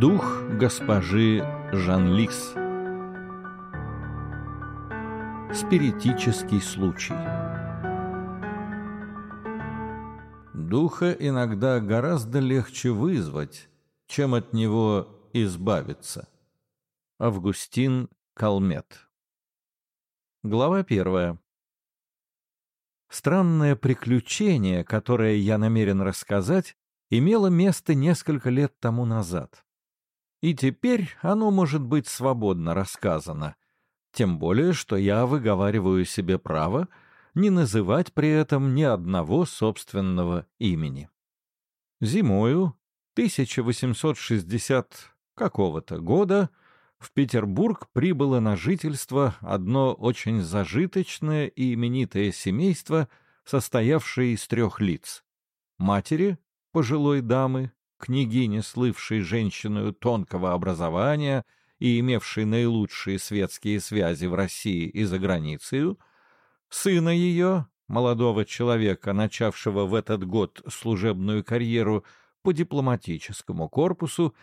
Дух госпожи Жан-Лис Спиритический случай Духа иногда гораздо легче вызвать, чем от него избавиться. Августин Калмет Глава первая Странное приключение, которое я намерен рассказать, имело место несколько лет тому назад. И теперь оно может быть свободно рассказано, тем более, что я выговариваю себе право не называть при этом ни одного собственного имени. Зимою 1860 какого-то года в Петербург прибыло на жительство одно очень зажиточное и именитое семейство, состоявшее из трех лиц — матери, пожилой дамы, княгини, слывшей женщиной тонкого образования и имевшей наилучшие светские связи в России и за границей, сына ее, молодого человека, начавшего в этот год служебную карьеру по дипломатическому корпусу,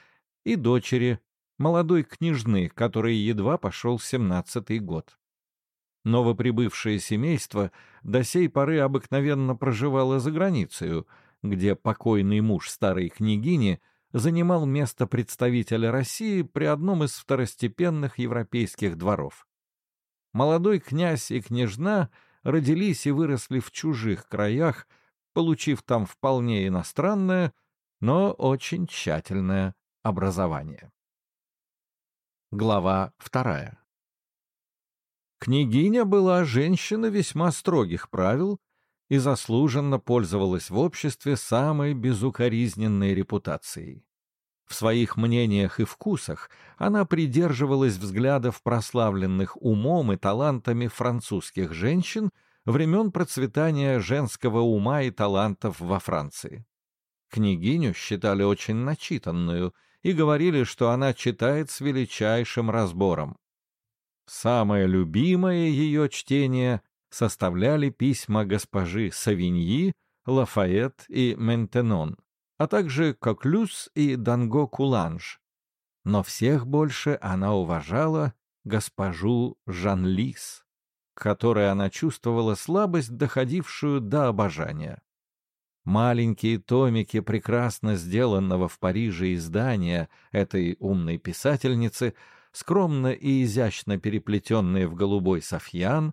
и дочери, молодой княжны, которой едва пошел семнадцатый год. Новоприбывшее семейство до сей поры обыкновенно проживало за границей, где покойный муж старой княгини занимал место представителя России при одном из второстепенных европейских дворов. Молодой князь и княжна родились и выросли в чужих краях, получив там вполне иностранное, но очень тщательное образование. Глава вторая Княгиня была женщина весьма строгих правил и заслуженно пользовалась в обществе самой безукоризненной репутацией. В своих мнениях и вкусах она придерживалась взглядов прославленных умом и талантами французских женщин времен процветания женского ума и талантов во Франции. Княгиню считали очень начитанную и говорили, что она читает с величайшим разбором. Самое любимое ее чтение составляли письма госпожи Савиньи, Лафайет и Ментенон, а также Коклюс и Данго Куланж. Но всех больше она уважала госпожу Жанлис, которой она чувствовала слабость, доходившую до обожания. Маленькие томики прекрасно сделанного в Париже издания этой умной писательницы, скромно и изящно переплетенные в голубой софьян,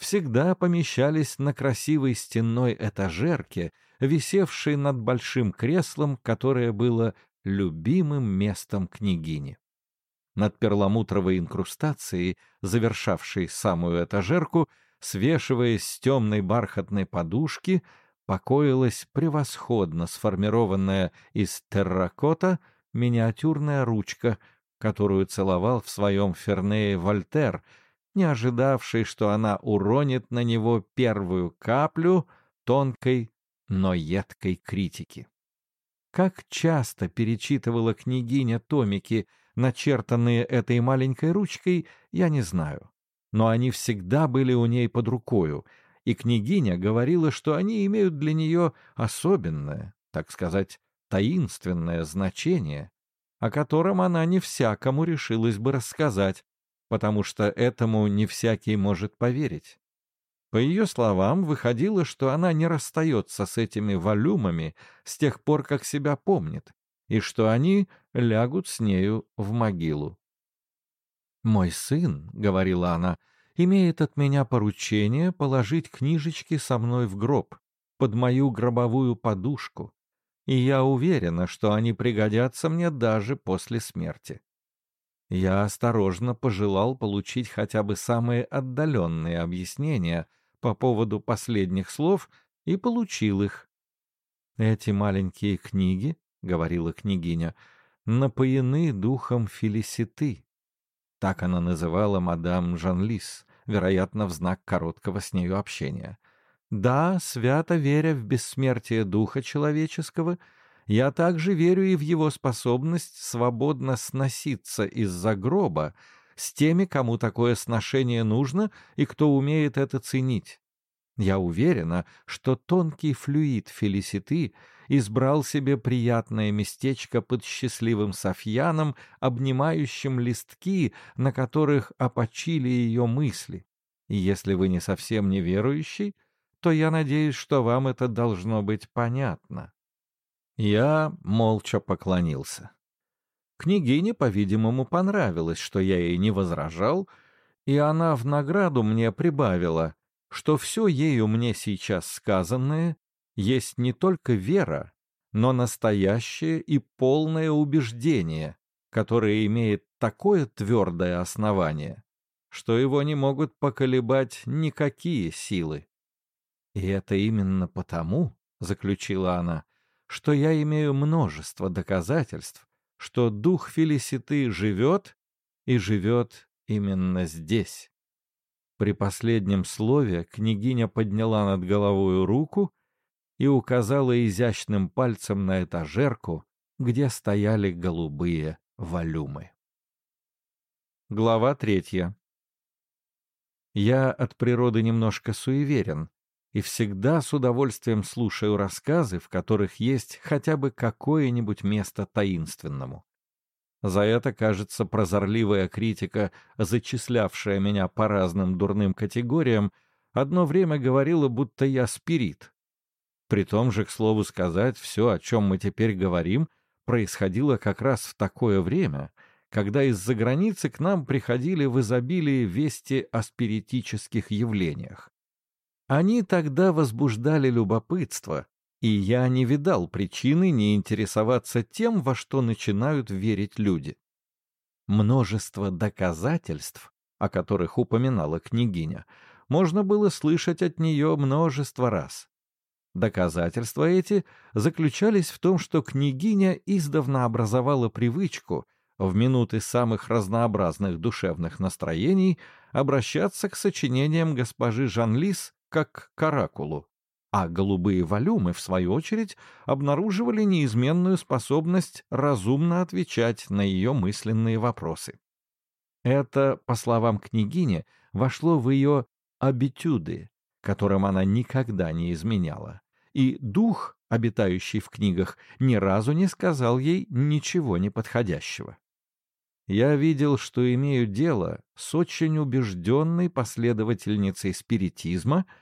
всегда помещались на красивой стенной этажерке, висевшей над большим креслом, которое было любимым местом княгини. Над перламутровой инкрустацией, завершавшей самую этажерку, свешиваясь с темной бархатной подушки, покоилась превосходно сформированная из терракота миниатюрная ручка, которую целовал в своем Фернее Вольтер — не ожидавший, что она уронит на него первую каплю тонкой, но едкой критики. Как часто перечитывала княгиня томики, начертанные этой маленькой ручкой, я не знаю. Но они всегда были у ней под рукою, и княгиня говорила, что они имеют для нее особенное, так сказать, таинственное значение, о котором она не всякому решилась бы рассказать, потому что этому не всякий может поверить. По ее словам, выходило, что она не расстается с этими волюмами с тех пор, как себя помнит, и что они лягут с нею в могилу. «Мой сын», — говорила она, — «имеет от меня поручение положить книжечки со мной в гроб, под мою гробовую подушку, и я уверена, что они пригодятся мне даже после смерти. Я осторожно пожелал получить хотя бы самые отдаленные объяснения по поводу последних слов и получил их. «Эти маленькие книги, — говорила княгиня, — напоены духом Фелиситы». Так она называла мадам Жанлис, вероятно, в знак короткого с нею общения. Да, свято веря в бессмертие духа человеческого — я также верю и в его способность свободно сноситься из-за гроба с теми, кому такое сношение нужно и кто умеет это ценить. Я уверена, что тонкий флюид Фелиситы избрал себе приятное местечко под счастливым Софьяном, обнимающим листки, на которых опочили ее мысли. И если вы не совсем неверующий, то я надеюсь, что вам это должно быть понятно. Я молча поклонился. Княгине, по-видимому, понравилось, что я ей не возражал, и она в награду мне прибавила, что все ею мне сейчас сказанное есть не только вера, но настоящее и полное убеждение, которое имеет такое твердое основание, что его не могут поколебать никакие силы. И это именно потому, — заключила она, — что я имею множество доказательств, что дух Фелиситы живет и живет именно здесь. При последнем слове княгиня подняла над головой руку и указала изящным пальцем на этажерку, где стояли голубые валюмы. Глава третья. Я от природы немножко суеверен и всегда с удовольствием слушаю рассказы, в которых есть хотя бы какое-нибудь место таинственному. За это, кажется, прозорливая критика, зачислявшая меня по разным дурным категориям, одно время говорила, будто я спирит. При том же, к слову сказать, все, о чем мы теперь говорим, происходило как раз в такое время, когда из-за границы к нам приходили в изобилии вести о спиритических явлениях. Они тогда возбуждали любопытство, и я не видал причины не интересоваться тем, во что начинают верить люди. Множество доказательств, о которых упоминала княгиня, можно было слышать от нее множество раз. Доказательства эти заключались в том, что княгиня издавна образовала привычку в минуты самых разнообразных душевных настроений обращаться к сочинениям госпожи Жанлис как к оракулу а голубые валюмы, в свою очередь, обнаруживали неизменную способность разумно отвечать на ее мысленные вопросы. Это, по словам княгини, вошло в ее абитюды, которым она никогда не изменяла, и дух, обитающий в книгах, ни разу не сказал ей ничего неподходящего. Я видел, что имею дело с очень убежденной последовательницей спиритизма —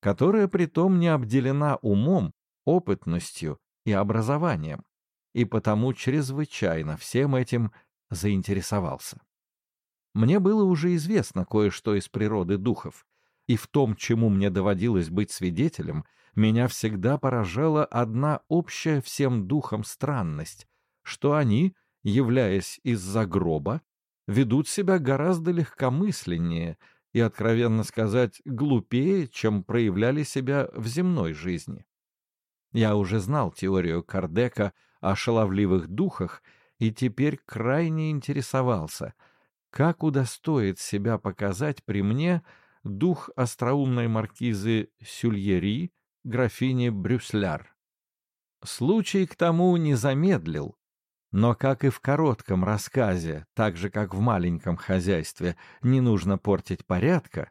которая притом не обделена умом, опытностью и образованием, и потому чрезвычайно всем этим заинтересовался. Мне было уже известно кое-что из природы духов, и в том, чему мне доводилось быть свидетелем, меня всегда поражала одна общая всем духам странность, что они, являясь из-за гроба, ведут себя гораздо легкомысленнее — и, откровенно сказать, глупее, чем проявляли себя в земной жизни. Я уже знал теорию Кардека о шаловливых духах и теперь крайне интересовался, как удостоит себя показать при мне дух остроумной маркизы Сюльери, графини Брюсляр. Случай к тому не замедлил, но как и в коротком рассказе, так же как в маленьком хозяйстве, не нужно портить порядка,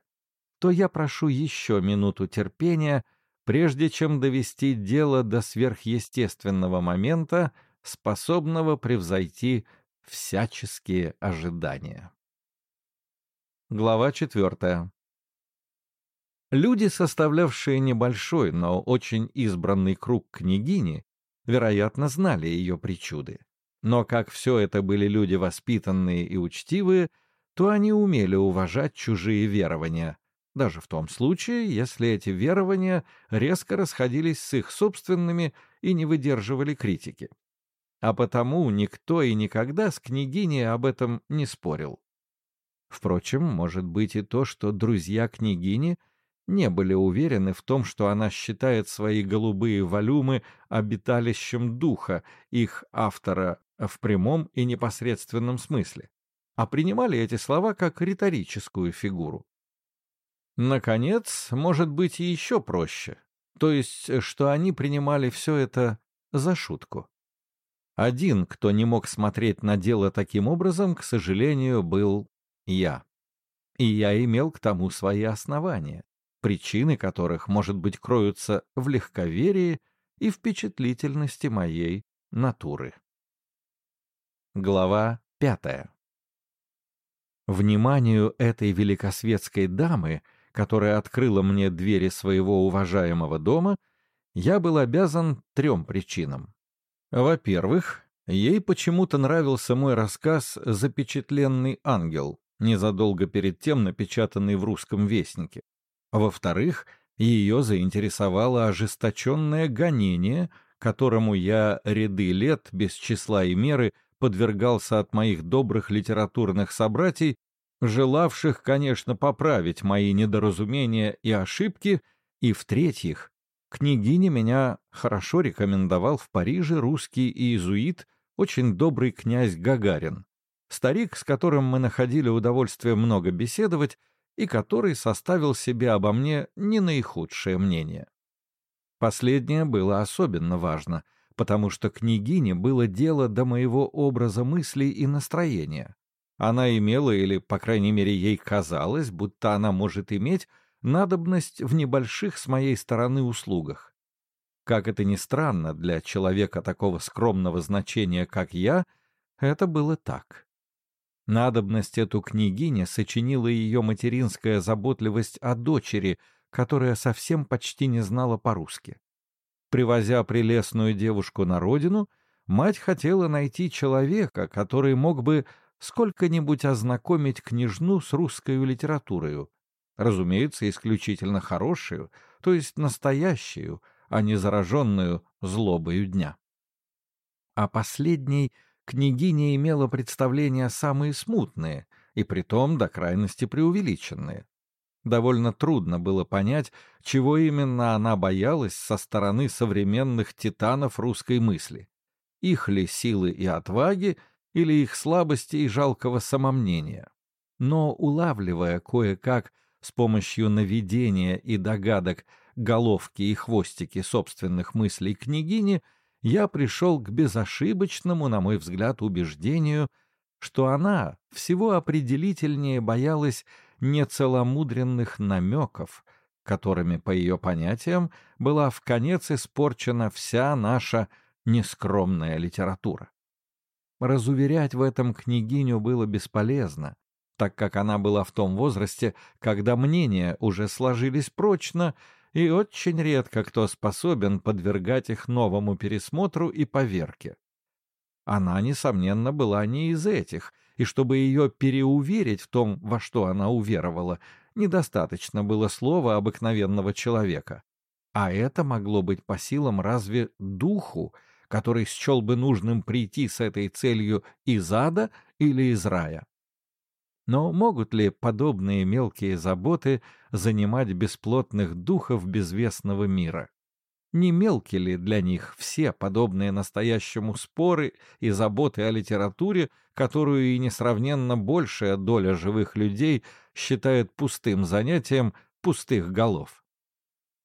то я прошу еще минуту терпения, прежде чем довести дело до сверхъестественного момента, способного превзойти всяческие ожидания. Глава четвертая. Люди, составлявшие небольшой, но очень избранный круг княгини, вероятно, знали ее причуды. Но как все это были люди воспитанные и учтивые, то они умели уважать чужие верования, даже в том случае, если эти верования резко расходились с их собственными и не выдерживали критики. А потому никто и никогда с княгиней об этом не спорил. Впрочем, может быть и то, что друзья княгини не были уверены в том, что она считает свои голубые валюмы обиталищем духа, их автора в прямом и непосредственном смысле, а принимали эти слова как риторическую фигуру. Наконец, может быть и еще проще, то есть, что они принимали все это за шутку. Один, кто не мог смотреть на дело таким образом, к сожалению, был я. И я имел к тому свои основания. причины которых, может быть, кроются в легковерии и впечатлительности моей натуры. Глава пятая. Вниманию этой великосветской дамы, которая открыла мне двери своего уважаемого дома, я был обязан трем причинам. Во-первых, ей почему-то нравился мой рассказ «Запечатленный ангел», незадолго перед тем напечатанный в «Русском вестнике». Во-вторых, ее заинтересовало ожесточенное гонение, которому я ряды лет без числа и меры подвергался от моих добрых литературных собратьей, желавших, конечно, поправить мои недоразумения и ошибки, и, в-третьих, княгиня меня хорошо рекомендовал в Париже русский иезуит, очень добрый князь Гагарин, старик, с которым мы находили удовольствие много беседовать, и который составил себе обо мне не наихудшее мнение. Последнее было особенно важно, потому что княгине было дело до моего образа мыслей и настроения. Она имела, или, по крайней мере, ей казалось, будто она может иметь, надобность в небольших с моей стороны услугах. Как это ни странно для человека такого скромного значения, как я, это было так. Надобность эту княгиня сочинила ее материнская заботливость о дочери, которая совсем почти не знала по-русски. Привозя прелестную девушку на родину, мать хотела найти человека, который мог бы сколько-нибудь ознакомить княжну с русской литературой, разумеется, исключительно хорошую, то есть настоящую, а не зараженную злобою дня. А последней княгиня имела представления самые смутные и притом до крайности преувеличенные. Довольно трудно было понять, чего именно она боялась со стороны современных титанов русской мысли. Их ли силы и отваги, или их слабости и жалкого самомнения. Но, улавливая кое-как с помощью наведения и догадок головки и хвостики собственных мыслей княгини, я пришел к безошибочному, на мой взгляд, убеждению, что она всего определительнее боялась нецеломудренных намеков, которыми, по ее понятиям, была в конец испорчена вся наша нескромная литература. Разуверять в этом княгиню было бесполезно, так как она была в том возрасте, когда мнения уже сложились прочно, и очень редко кто способен подвергать их новому пересмотру и поверке. Она, несомненно, была не из этих, и чтобы ее переуверить в том, во что она уверовала, недостаточно было слова обыкновенного человека. А это могло быть по силам разве духу, который счел бы нужным прийти с этой целью из ада или из рая. Но могут ли подобные мелкие заботы занимать бесплотных духов безвестного мира? Не мелкие ли для них все подобные настоящему споры и заботы о литературе, которую и несравненно большая доля живых людей считает пустым занятием пустых голов?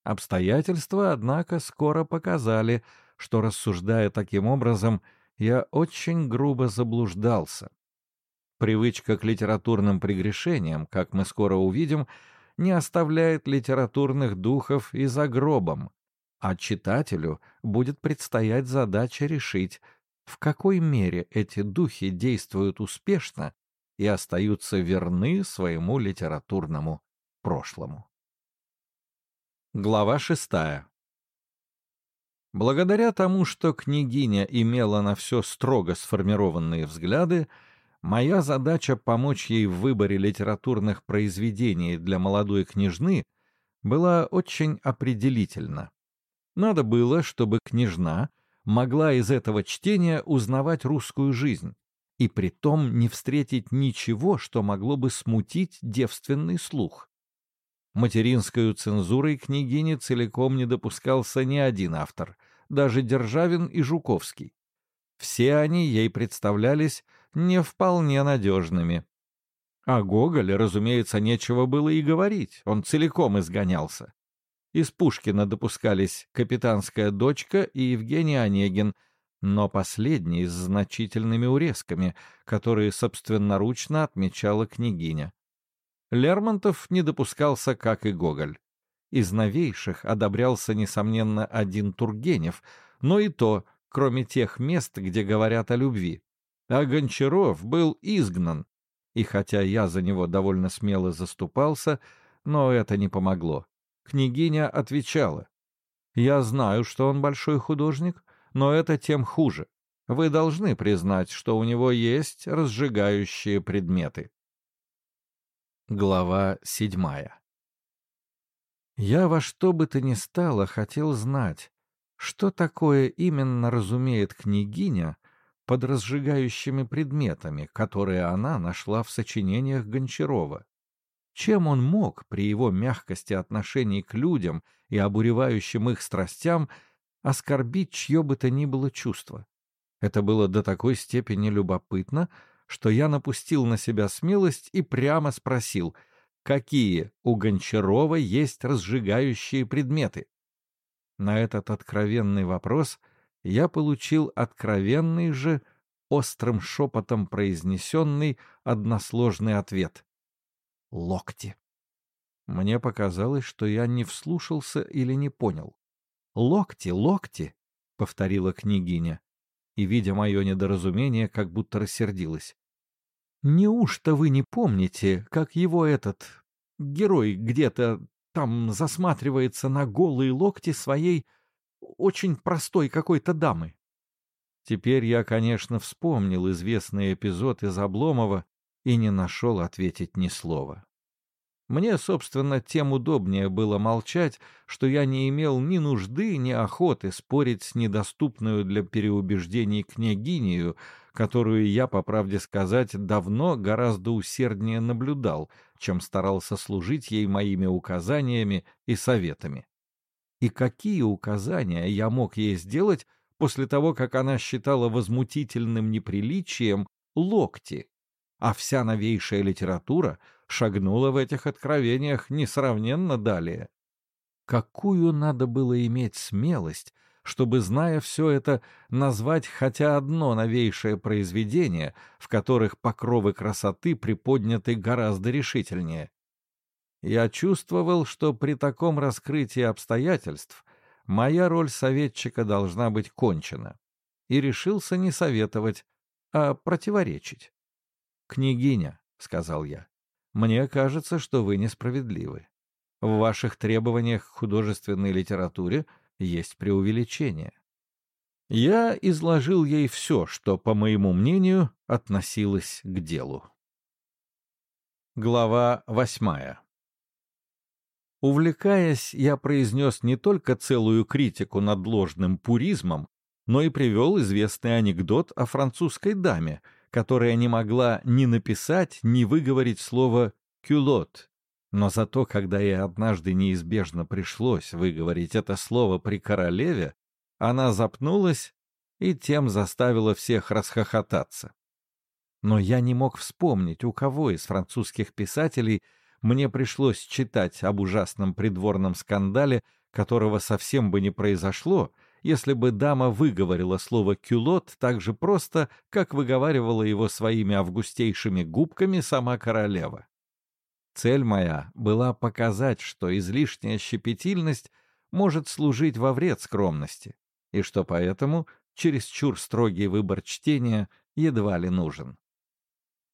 Обстоятельства, однако, скоро показали, что, рассуждая таким образом, я очень грубо заблуждался. Привычка к литературным прегрешениям, как мы скоро увидим, не оставляет литературных духов и за гробом, а читателю будет предстоять задача решить, в какой мере эти духи действуют успешно и остаются верны своему литературному прошлому. Глава шестая. Благодаря тому, что княгиня имела на все строго сформированные взгляды, Моя задача помочь ей в выборе литературных произведений для молодой княжны была очень определительна. Надо было, чтобы княжна могла из этого чтения узнавать русскую жизнь, и притом не встретить ничего, что могло бы смутить девственный слух. Материнскую цензурой княгини целиком не допускался ни один автор, даже Державин и Жуковский. Все они ей представлялись не вполне надежными. О Гоголе, разумеется, нечего было и говорить, он целиком изгонялся. Из Пушкина допускались капитанская дочка и Евгений Онегин, но последний с значительными урезками, которые собственноручно отмечала княгиня. Лермонтов не допускался, как и Гоголь. Из новейших одобрялся, несомненно, один Тургенев, но и то, кроме тех мест, где говорят о любви. А Гончаров был изгнан, и хотя я за него довольно смело заступался, но это не помогло. Княгиня отвечала. «Я знаю, что он большой художник, но это тем хуже. Вы должны признать, что у него есть разжигающие предметы». Глава седьмая Я во что бы то ни стало хотел знать, что такое именно разумеет княгиня под разжигающими предметами, которые она нашла в сочинениях Гончарова. Чем он мог при его мягкости отношений к людям и обуревающим их страстям оскорбить чье бы то ни было чувство? Это было до такой степени любопытно, что я напустил на себя смелость и прямо спросил, какие у Гончарова есть разжигающие предметы. На этот откровенный вопрос я получил откровенный же, острым шепотом произнесенный односложный ответ локти. Мне показалось, что я не вслушался или не понял. «Локти, локти!» — повторила княгиня, и, видя мое недоразумение, как будто рассердилась. «Неужто вы не помните, как его этот герой где-то там засматривается на голые локти своей очень простой какой-то дамы?» Теперь я, конечно, вспомнил известный эпизод из Обломова, и не нашел ответить ни слова. Мне, собственно, тем удобнее было молчать, что я не имел ни нужды, ни охоты спорить с недоступную для переубеждений княгинею, которую я, по правде сказать, давно гораздо усерднее наблюдал, чем старался служить ей моими указаниями и советами. И какие указания я мог ей сделать после того, как она считала возмутительным неприличием локти, а вся новейшая литература шагнула в этих откровениях несравненно далее. Какую надо было иметь смелость, чтобы, зная все это, назвать хотя одно новейшее произведение, в которых покровы красоты приподняты гораздо решительнее. Я чувствовал, что при таком раскрытии обстоятельств моя роль советчика должна быть кончена, и решился не советовать, а противоречить. «Княгиня», — сказал я, — «мне кажется, что вы несправедливы. В ваших требованиях к художественной литературе есть преувеличение». Я изложил ей все, что, по моему мнению, относилось к делу. Глава восьмая Увлекаясь, я произнес не только целую критику над ложным пуризмом, но и привел известный анекдот о французской даме — которая не могла ни написать, ни выговорить слово «кюлот». Но зато, когда ей однажды неизбежно пришлось выговорить это слово при королеве, она запнулась и тем заставила всех расхохотаться. Но я не мог вспомнить, у кого из французских писателей мне пришлось читать об ужасном придворном скандале, которого совсем бы не произошло, если бы дама выговорила слово «кюлот» так же просто, как выговаривала его своими августейшими губками сама королева. Цель моя была показать, что излишняя щепетильность может служить во вред скромности, и что поэтому чересчур строгий выбор чтения едва ли нужен.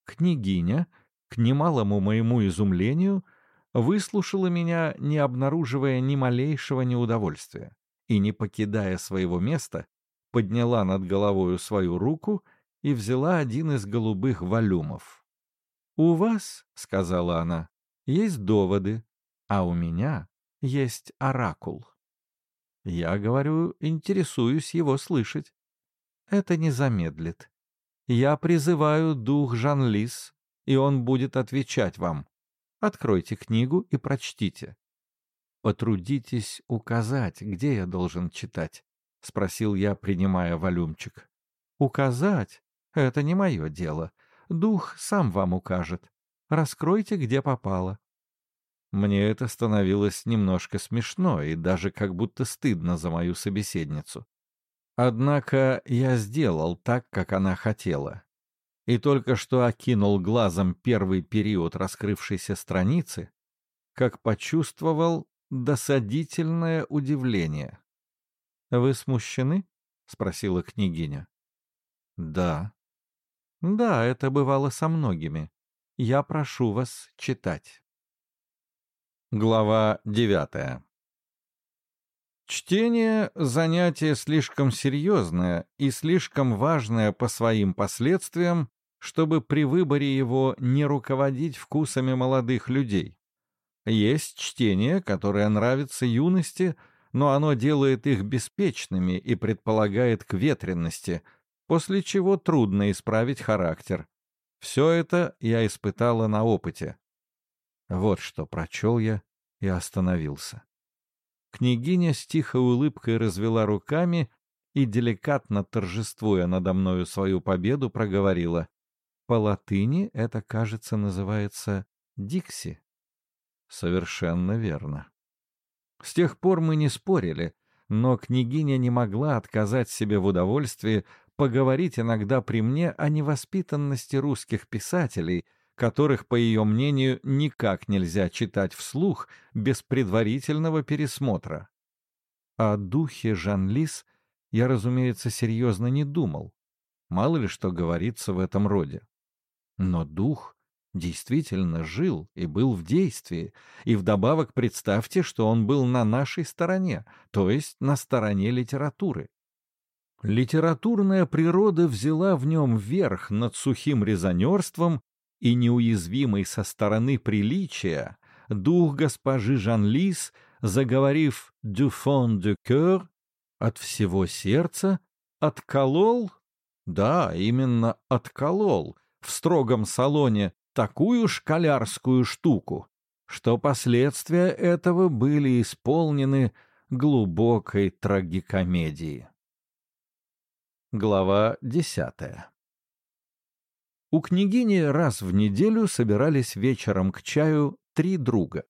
Княгиня, к немалому моему изумлению, выслушала меня, не обнаруживая ни малейшего неудовольствия и, не покидая своего места, подняла над головою свою руку и взяла один из голубых валюмов. «У вас, — сказала она, — есть доводы, а у меня есть оракул. Я, говорю, интересуюсь его слышать. Это не замедлит. Я призываю дух Жан-Лис, и он будет отвечать вам. Откройте книгу и прочтите. «Потрудитесь указать, где я должен читать», — спросил я, принимая волюмчик. «Указать? Это не мое дело. Дух сам вам укажет. Раскройте, где попало». Мне это становилось немножко смешно и даже как будто стыдно за мою собеседницу. Однако я сделал так, как она хотела. И только что окинул глазом первый период раскрывшейся страницы, как почувствовал, досадительное удивление. «Вы смущены?» — спросила княгиня. «Да». «Да, это бывало со многими. Я прошу вас читать». Глава девятая Чтение — занятие слишком серьезное и слишком важное по своим последствиям, чтобы при выборе его не руководить вкусами молодых людей. Есть чтение, которое нравится юности, но оно делает их беспечными и предполагает к ветренности, после чего трудно исправить характер. Все это я испытала на опыте. Вот что прочел я и остановился. Княгиня с тихой улыбкой развела руками и, деликатно торжествуя надо мною свою победу, проговорила. По латыни это, кажется, называется «дикси». Совершенно верно. С тех пор мы не спорили, но княгиня не могла отказать себе в удовольствии поговорить иногда при мне о невоспитанности русских писателей — которых, по ее мнению, никак нельзя читать вслух без предварительного пересмотра. О духе Жан-Лис я, разумеется, серьезно не думал. Мало ли что говорится в этом роде. Но дух действительно жил и был в действии, и вдобавок представьте, что он был на нашей стороне, то есть на стороне литературы. Литературная природа взяла в нем верх над сухим резонерством и неуязвимый со стороны приличия, дух госпожи Жан-Лис, заговорив «du fond du cœur» от всего сердца, отколол, да, именно отколол, в строгом салоне такую шкалярскую штуку, что последствия этого были исполнены глубокой трагикомедии. Глава десятая у княгини раз в неделю собирались вечером к чаю три друга.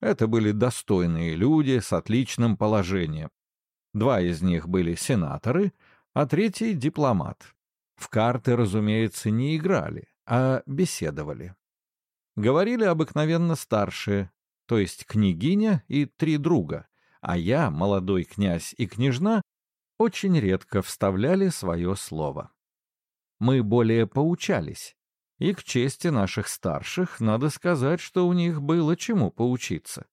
Это были достойные люди с отличным положением. Два из них были сенаторы, а третий — дипломат. В карты, разумеется, не играли, а беседовали. Говорили обыкновенно старшие, то есть княгиня и три друга, а я, молодой князь и княжна, очень редко вставляли свое слово мы более поучались. И к чести наших старших надо сказать, что у них было чему поучиться.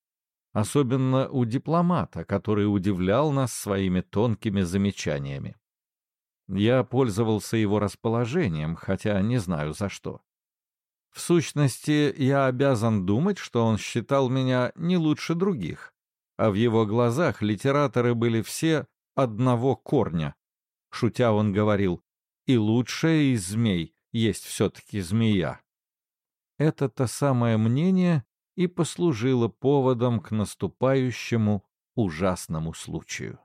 Особенно у дипломата, который удивлял нас своими тонкими замечаниями. Я пользовался его расположением, хотя не знаю за что. В сущности, я обязан думать, что он считал меня не лучше других, а в его глазах литераторы были все одного корня. Шутя он говорил, и лучшая из змей есть все-таки змея. Это-то самое мнение и послужило поводом к наступающему ужасному случаю.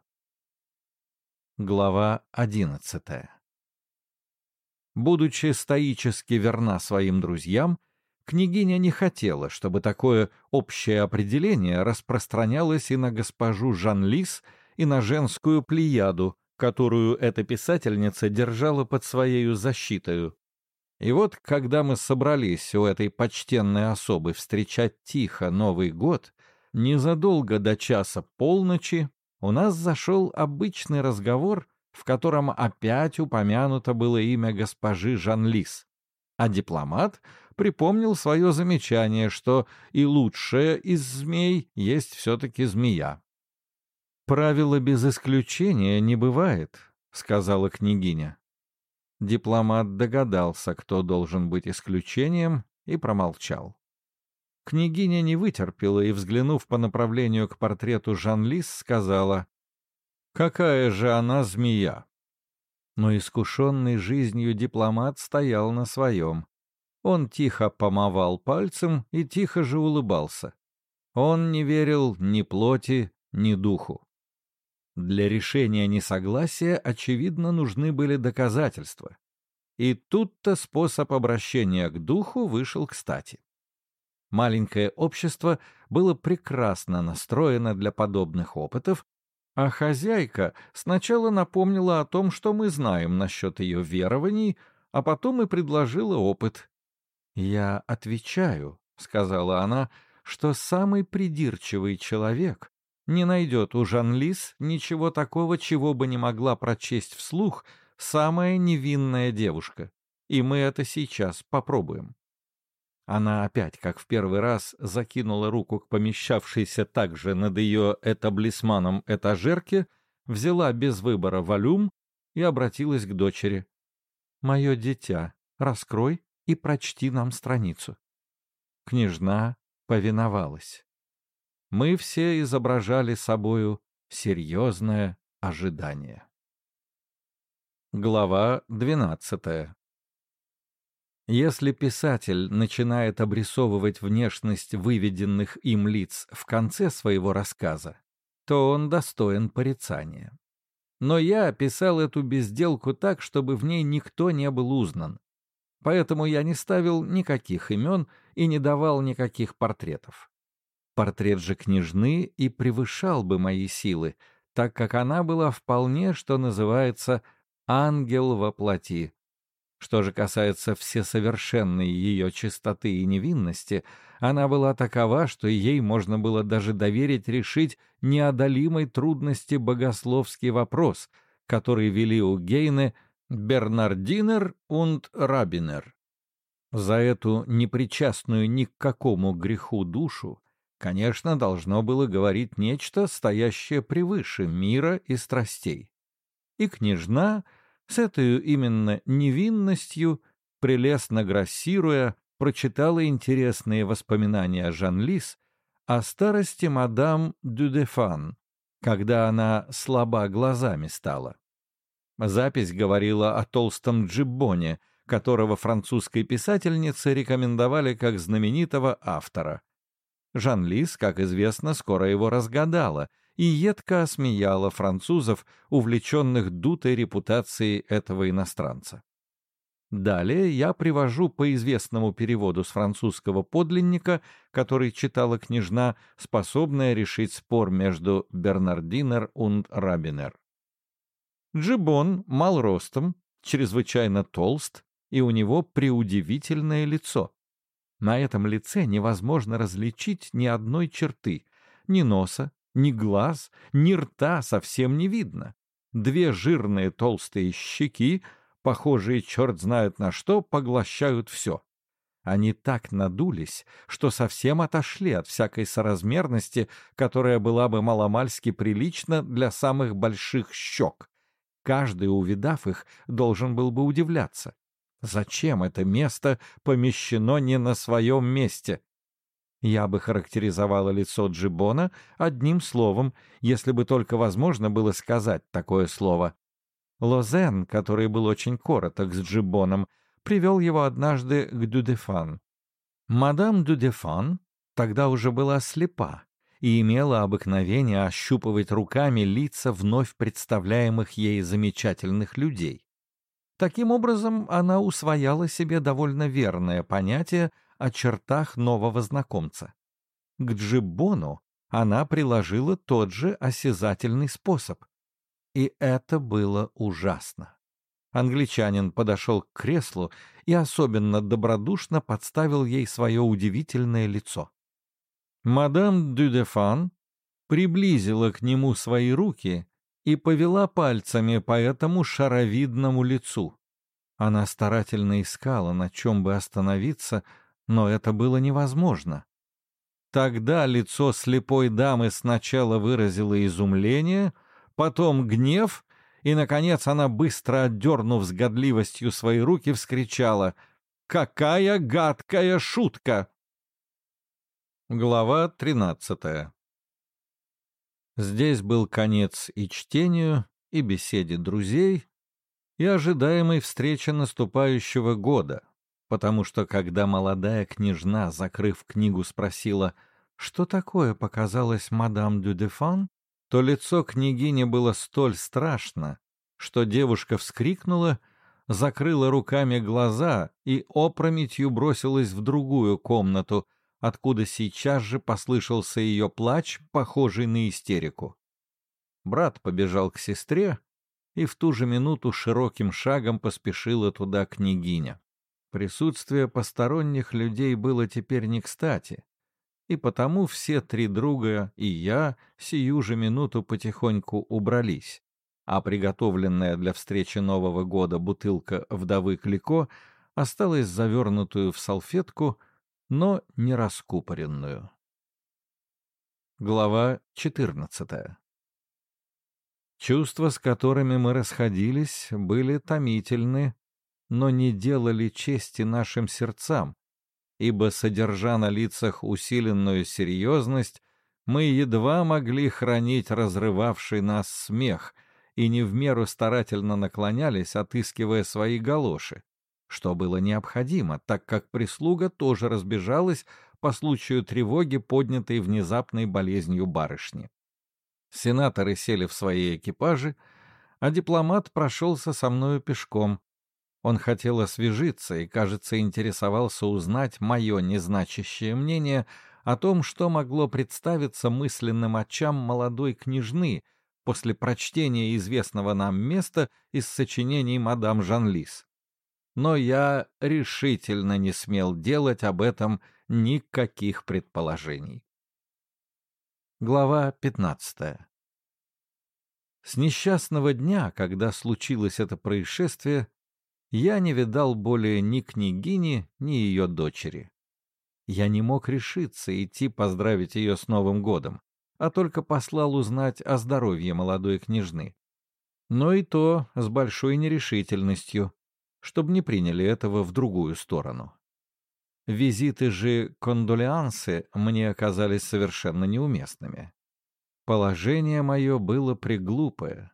Глава одиннадцатая Будучи стоически верна своим друзьям, княгиня не хотела, чтобы такое общее определение распространялось и на госпожу Жан-Лис, и на женскую плеяду, которую эта писательница держала под своей защитой. И вот, когда мы собрались у этой почтенной особы встречать тихо Новый год, незадолго до часа полночи у нас зашел обычный разговор, в котором опять упомянуто было имя госпожи Жан-Лис. А дипломат припомнил свое замечание, что и лучшая из змей есть все-таки змея. «Правила без исключения не бывает», — сказала княгиня. Дипломат догадался, кто должен быть исключением, и промолчал. Княгиня не вытерпела и, взглянув по направлению к портрету Жан-Лис, сказала, «Какая же она змея!» Но искушенный жизнью дипломат стоял на своем. Он тихо помывал пальцем и тихо же улыбался. Он не верил ни плоти, ни духу. Для решения несогласия, очевидно, нужны были доказательства. И тут-то способ обращения к духу вышел кстати. Маленькое общество было прекрасно настроено для подобных опытов, а хозяйка сначала напомнила о том, что мы знаем насчет ее верований, а потом и предложила опыт. «Я отвечаю», — сказала она, что самый придирчивый человек не найдет у Жан-Лис ничего такого, чего бы не могла прочесть вслух самая невинная девушка. И мы это сейчас попробуем. Она опять, как в первый раз, закинула руку к помещавшейся также над ее этаблисманом этажерке, взяла без выбора волюм и обратилась к дочери. «Мое дитя, раскрой и прочти нам страницу». Княжна повиновалась. Мы все изображали собою серьезное ожидание. Глава двенадцатая если писатель начинает обрисовывать внешность выведенных им лиц в конце своего рассказа, то он достоин порицания. Но я описал эту безделку так, чтобы в ней никто не был узнан. Поэтому я не ставил никаких имен и не давал никаких портретов. Портрет же княжны и превышал бы мои силы, так как она была вполне, что называется, ангел во плоти, что же касается всесовершенной ее чистоты и невинности, она была такова, что ей можно было даже доверить решить неодолимой трудности богословский вопрос, который вели у Гейне «Бернардинер und Рабинер». За эту непричастную ни к какому греху душу, конечно, должно было говорить нечто, стоящее превыше мира и страстей. И княжна — с этой именно невинностью, прелестно грассируя, прочитала интересные воспоминания Жан-Лис о старости мадам Дюдефан, когда она слаба глазами стала. Запись говорила о толстом джиббоне, которого французской писательнице рекомендовали как знаменитого автора. Жан-Лис, как известно, скоро его разгадала — и едко осмеяла французов, увлеченных дутой репутацией этого иностранца. Далее я привожу по известному переводу с французского подлинника, который читала княжна, способная решить спор между Бернардинер и Рабинер. Джибон мал ростом, чрезвычайно толст, и у него преудивительное лицо. На этом лице невозможно различить ни одной черты, ни носа, ни глаз, ни рта совсем не видно. Две жирные толстые щеки, похожие черт знает на что, поглощают все. Они так надулись, что совсем отошли от всякой соразмерности, которая была бы маломальски прилична для самых больших щек. Каждый, увидав их, должен был бы удивляться. Зачем это место помещено не на своем месте? Я бы характеризовала лицо Джибона одним словом, если бы только возможно было сказать такое слово. Лозен, который был очень короток с Джибоном, привел его однажды к Дюдефан. Мадам Дюдефан тогда уже была слепа и имела обыкновение ощупывать руками лица вновь представляемых ей замечательных людей. Таким образом, она усвояла себе довольно верное понятие о чертах нового знакомца. К Джибону она приложила тот же осязательный способ. И это было ужасно. Англичанин подошел к креслу и особенно добродушно подставил ей свое удивительное лицо. Мадам Дюдефан приблизила к нему свои руки и повела пальцами по этому шаровидному лицу. Она старательно искала, на чем бы остановиться, но это было невозможно. Тогда лицо слепой дамы сначала выразило изумление, потом гнев, и, наконец, она, быстро отдернув с годливостью свои руки, вскричала «Какая гадкая шутка!» Глава тринадцатая Здесь был конец и чтению, и беседе друзей, и ожидаемой встрече наступающего года — потому что когда молодая княжна, закрыв книгу, спросила, что такое показалось мадам Дюдефан, то лицо княгини было столь страшно, что девушка вскрикнула, закрыла руками глаза и опрометью бросилась в другую комнату, откуда сейчас же послышался ее плач, похожий на истерику. Брат побежал к сестре, и в ту же минуту широким шагом поспешила туда княгиня. Присутствие посторонних людей было теперь не кстати, и потому все три друга и я сию же минуту потихоньку убрались, а приготовленная для встречи Нового года бутылка вдовы Клико осталась завернутую в салфетку, но не раскупоренную. Глава 14 Чувства, с которыми мы расходились, были томительны, но не делали чести нашим сердцам, ибо, содержа на лицах усиленную серьезность, мы едва могли хранить разрывавший нас смех и не в меру старательно наклонялись, отыскивая свои галоши, что было необходимо, так как прислуга тоже разбежалась по случаю тревоги, поднятой внезапной болезнью барышни. Сенаторы сели в свои экипажи, а дипломат прошелся со мною пешком. Он хотел освежиться и, кажется, интересовался узнать мое незначащее мнение о том, что могло представиться мысленным очам молодой княжны после прочтения известного нам места из сочинений мадам Жанлис. Но я решительно не смел делать об этом никаких предположений. Глава 15. С несчастного дня, когда случилось это происшествие, я не видал более ни княгини, ни ее дочери. Я не мог решиться идти поздравить ее с Новым годом, а только послал узнать о здоровье молодой княжны. Но и то с большой нерешительностью, чтобы не приняли этого в другую сторону. Визиты же кондолеансы мне оказались совершенно неуместными. Положение мое было приглупое.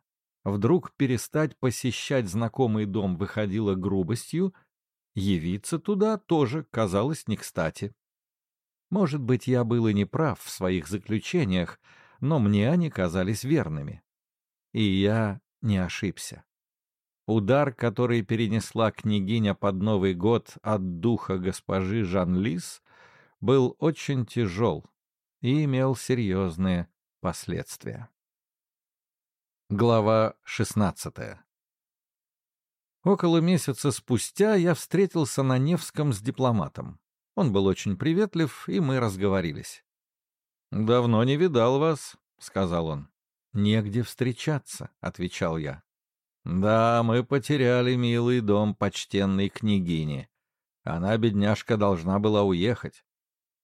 Вдруг перестать посещать знакомый дом выходило грубостью, явиться туда тоже казалось не кстати. Может быть, я был и не прав в своих заключениях, но мне они казались верными. И я не ошибся. Удар, который перенесла княгиня под Новый год от духа госпожи Жан-Лис, был очень тяжел и имел серьезные последствия. Глава 16 Около месяца спустя я встретился на Невском с дипломатом. Он был очень приветлив, и мы разговорились. «Давно не видал вас», — сказал он. «Негде встречаться», — отвечал я. Да, мы потеряли милый дом почтенной княгини. Она, бедняжка, должна была уехать.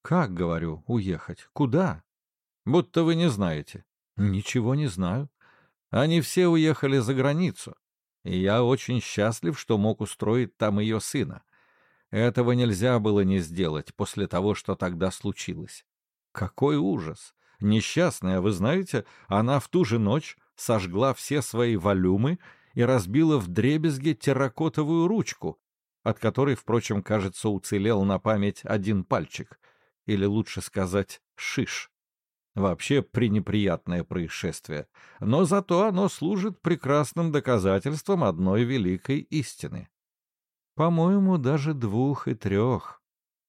Как, говорю, уехать? Куда? Будто вы не знаете. Ничего не знаю. Они все уехали за границу. И я очень счастлив, что мог устроить там ее сына. Этого нельзя было не сделать после того, что тогда случилось. Какой ужас! Несчастная, вы знаете, она в ту же ночь сожгла все свои валюмы и разбила в дребезге терракотовую ручку, от которой, впрочем, кажется, уцелел на память один пальчик, или лучше сказать, шиш. Вообще пренеприятное происшествие, но зато оно служит прекрасным доказательством одной великой истины. По-моему, даже двух и трех.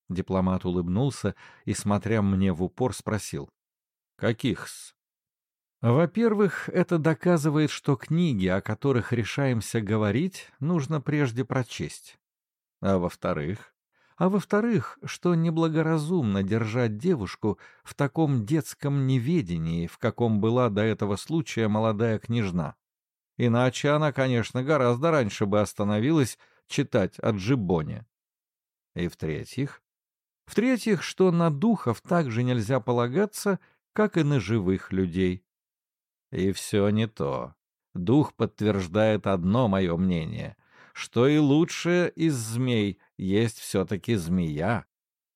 Дипломат улыбнулся и, смотря мне в упор, спросил. «Каких-с?» Во-первых, это доказывает, что книги, о которых решаемся говорить, нужно прежде прочесть. А во-вторых? А во-вторых, что неблагоразумно держать девушку в таком детском неведении, в каком была до этого случая молодая княжна. Иначе она, конечно, гораздо раньше бы остановилась читать о Джибоне. И в-третьих? В-третьих, что на духов также нельзя полагаться, как и на живых людей. И все не то. Дух подтверждает одно мое мнение, что и лучшее из змей есть все-таки змея.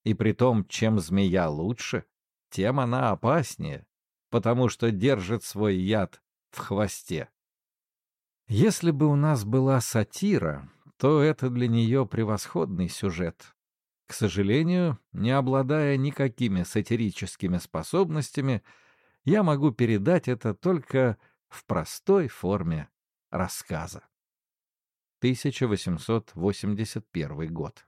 И при том, чем змея лучше, тем она опаснее, потому что держит свой яд в хвосте. Если бы у нас была сатира, то это для нее превосходный сюжет. К сожалению, не обладая никакими сатирическими способностями, я могу передать это только в простой форме рассказа. 1881 год.